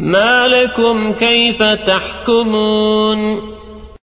ما لكم كيف تحكمون